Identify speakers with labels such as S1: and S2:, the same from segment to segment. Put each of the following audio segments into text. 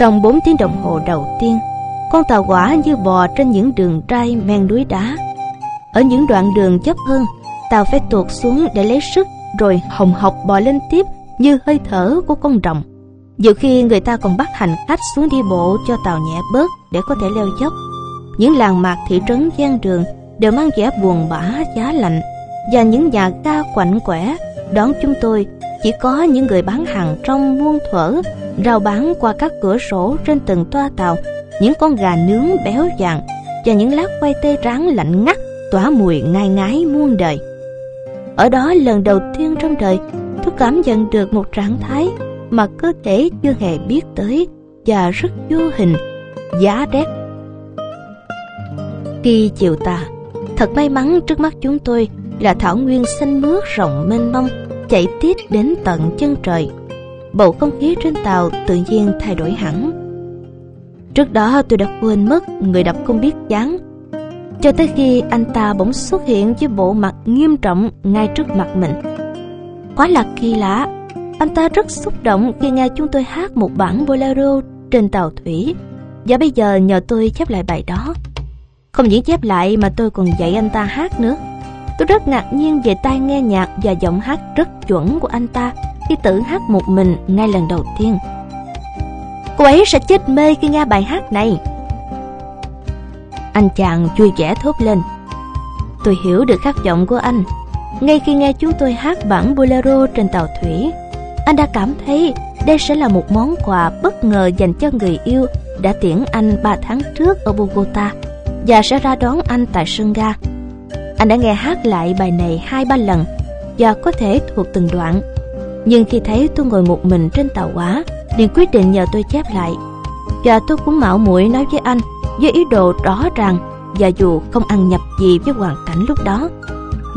S1: Trong bốn tiếng đồng hồ đầu tiên, con tàu quả như bò trên những đường ray men núi đá. Ở những đoạn đường dốc hơn, tàu phải tuột xuống để lấy sức rồi hồng học bò lên tiếp như hơi thở của con rồng. Nhiều khi người ta còn bắt hành khách xuống đi bộ cho tàu nhẹ bớt để có thể leo dốc. Những làng mạc thị trấn gian đường đều mang vẻ buồn bã giá lạnh và những nhà ga quạnh quẻ đón chúng tôi chỉ có những người bán hàng trong muôn thuở rao bán qua các cửa sổ trên từng toa tàu. Những con gà nướng béo dặn và những lát khoai tây rán lạnh ngắt tỏa mùi ngai ngái muôn đời. Ở đó lần đầu tiên trong đời, tôi cảm nhận được một trạng thái mà cơ thể chưa hề biết tới và rất vô hình, giá rét khi chiều tà, thật may mắn trước mắt chúng tôi là thảo nguyên xanh mướt rộng mênh mông, chạy tít đến tận chân trời bầu không khí trên tàu tự nhiên thay đổi hẳn. Trước đó, tôi đã quên mất người đọc không biết dáng cho tới khi anh ta bỗng xuất hiện với bộ mặt nghiêm trọng ngay trước mặt mình. Quá là kỳ lạ. Anh ta rất xúc động khi nghe chúng tôi hát một bản bolero trên tàu thủy. Và bây giờ nhờ tôi chép lại bài đó. Không những chép lại mà tôi còn dạy anh ta hát nữa. Tôi rất ngạc nhiên về tai nghe nhạc và giọng hát rất chuẩn của anh ta khi tự hát một mình ngay lần đầu tiên cô ấy sẽ chết mê khi nghe bài hát này anh chàng vui vẻ thốt lên tôi hiểu được khát vọng của anh ngay khi nghe chúng tôi hát bản bolero trên tàu thủy, anh đã cảm thấy đây sẽ là một món quà bất ngờ dành cho người yêu đã tiễn anh ba tháng trước ở Bogota và sẽ ra đón anh tại sân ga. Anh đã nghe hát lại bài này hai ba lần và có thể thuộc từng đoạn. Nhưng khi thấy tôi ngồi một mình trên tàu quá, liền quyết định nhờ tôi chép lại. Và tôi cũng mạo muội nói với anh với ý đồ rõ ràng và dù không ăn nhập gì với hoàn cảnh lúc đó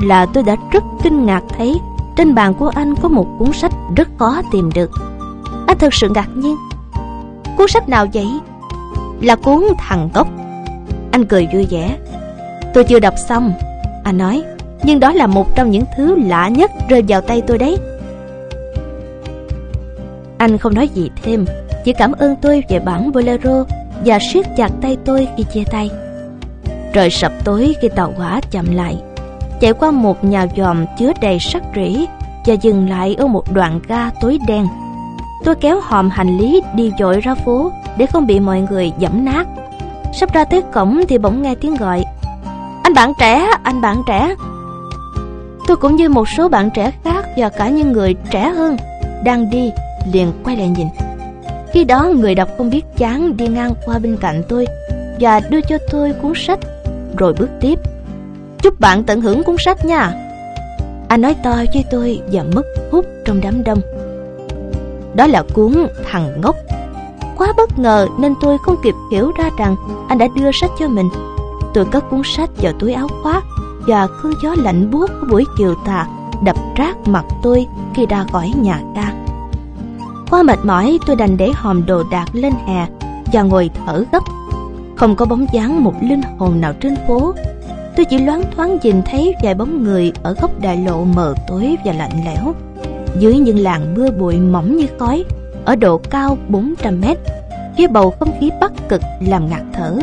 S1: là tôi đã rất kinh ngạc thấy trên bàn của anh có một cuốn sách rất khó tìm được. Anh thật sự ngạc nhiên. Cuốn sách nào vậy? Là cuốn Thằng gốc Anh cười vui vẻ. Tôi chưa đọc xong, anh nói. Nhưng đó là một trong những thứ lạ nhất rơi vào tay tôi đấy. Anh không nói gì thêm, chỉ cảm ơn tôi về bản bolero và siết chặt tay tôi khi chia tay. Trời sập tối khi tàu hỏa chậm lại chạy qua một nhà dòm chứa đầy sắt rỉ và dừng lại ở một đoạn ga tối đen. Tôi kéo hòm hành lý đi dội ra phố để không bị mọi người dẫm nát. Sắp ra tới cổng thì bỗng nghe tiếng gọi Anh bạn trẻ, anh bạn trẻ Tôi cũng như một số bạn trẻ khác và cả những người trẻ hơn Đang đi liền quay lại nhìn. Khi đó người đọc không biết chán đi ngang qua bên cạnh tôi Và đưa cho tôi cuốn sách, Rồi bước tiếp. Chúc bạn tận hưởng cuốn sách nha. Anh nói to với tôi và mất hút trong đám đông. Đó là cuốn Thằng Ngốc. Quá bất ngờ nên tôi không kịp hiểu ra rằng anh đã đưa sách cho mình. Tôi cất cuốn sách vào túi áo khoác Và cơn gió lạnh buốt của buổi chiều tà Đập rát mặt tôi khi ra khỏi nhà ga. Quá mệt mỏi, tôi đành để hòm đồ đạc lên hè Và ngồi thở gấp. Không có bóng dáng một linh hồn nào trên phố. Tôi chỉ loáng thoáng nhìn thấy vài bóng người ở góc đại lộ mờ tối và lạnh lẽo. Dưới những làn mưa bụi mỏng như khói, ở độ cao 400 mét với bầu không khí bắc cực làm ngạt thở.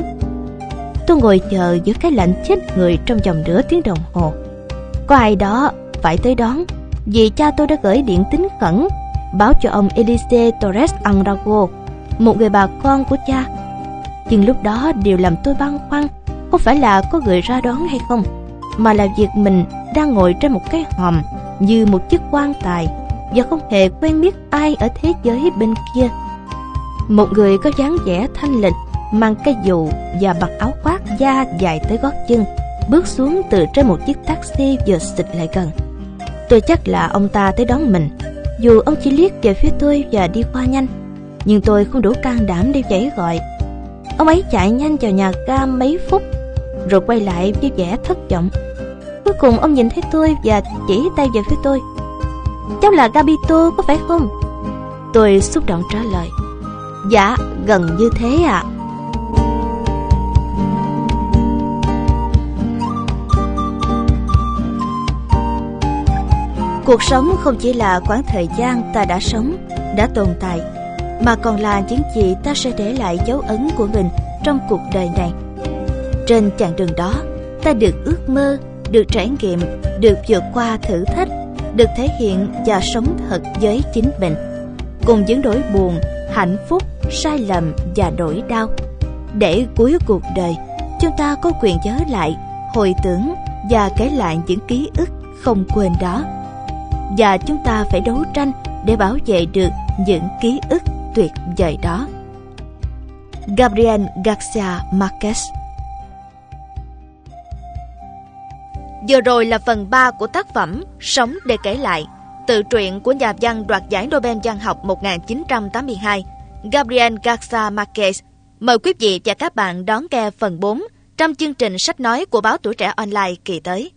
S1: Tôi ngồi chờ giữa cái lạnh chết người trong vòng nửa tiếng đồng hồ. Có ai đó phải tới đón, vì cha tôi đã gửi điện tín khẩn báo cho ông Elise Torres Andrago, một người bà con của cha. Nhưng lúc đó điều làm tôi băn khoăn không phải là có người ra đón hay không, mà là việc mình đang ngồi trên một cái hòm như một chiếc quan tài và không hề quen biết ai ở thế giới bên kia. Một người có dáng vẻ thanh lịch, mang cây dù và mặc áo khoác da dài tới gót chân, bước xuống từ trên một chiếc taxi vừa xịt lại gần. Tôi chắc là ông ta tới đón mình dù ông chỉ liếc về phía tôi và đi qua nhanh, nhưng tôi không đủ can đảm để chảy gọi. Ông ấy chạy nhanh vào nhà ga mấy phút, rồi quay lại với vẻ thất vọng. Cuối cùng ông nhìn thấy tôi và chỉ tay về phía tôi. Cháu là gabito, có phải không? Tôi xúc động trả lời. Dạ gần như thế ạ. à. Cuộc sống không chỉ là quãng thời gian ta đã sống đã tồn tại mà còn là những gì ta sẽ để lại dấu ấn của mình trong cuộc đời này. Trên chặng đường đó, ta được ước mơ, được trải nghiệm, được vượt qua thử thách, được thể hiện và sống thật với chính mình. Cùng những nỗi buồn, hạnh phúc, sai lầm và nỗi đau. Để cuối cuộc đời, chúng ta có quyền nhớ lại, hồi tưởng và kể lại những ký ức không quên đó. Và chúng ta phải đấu tranh để bảo vệ được những ký ức tuyệt vời đó. Gabriel Garcia Marquez Vừa rồi là phần 3 của tác phẩm Sống để kể lại, tự truyện của nhà văn đoạt giải Nobel văn học 1982, Gabriel Garcia Marquez. Mời quý vị và các bạn đón nghe phần 4 trong chương trình sách nói của báo Tuổi Trẻ Online kỳ tới.